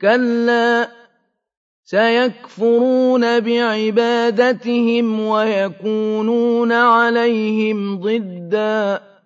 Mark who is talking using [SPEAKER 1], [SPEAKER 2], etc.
[SPEAKER 1] كَلَّا سَيَكْفُرُونَ بِعِبَادَتِهِمْ وَيَكُونُونَ عَلَيْهِمْ ضِدًّا.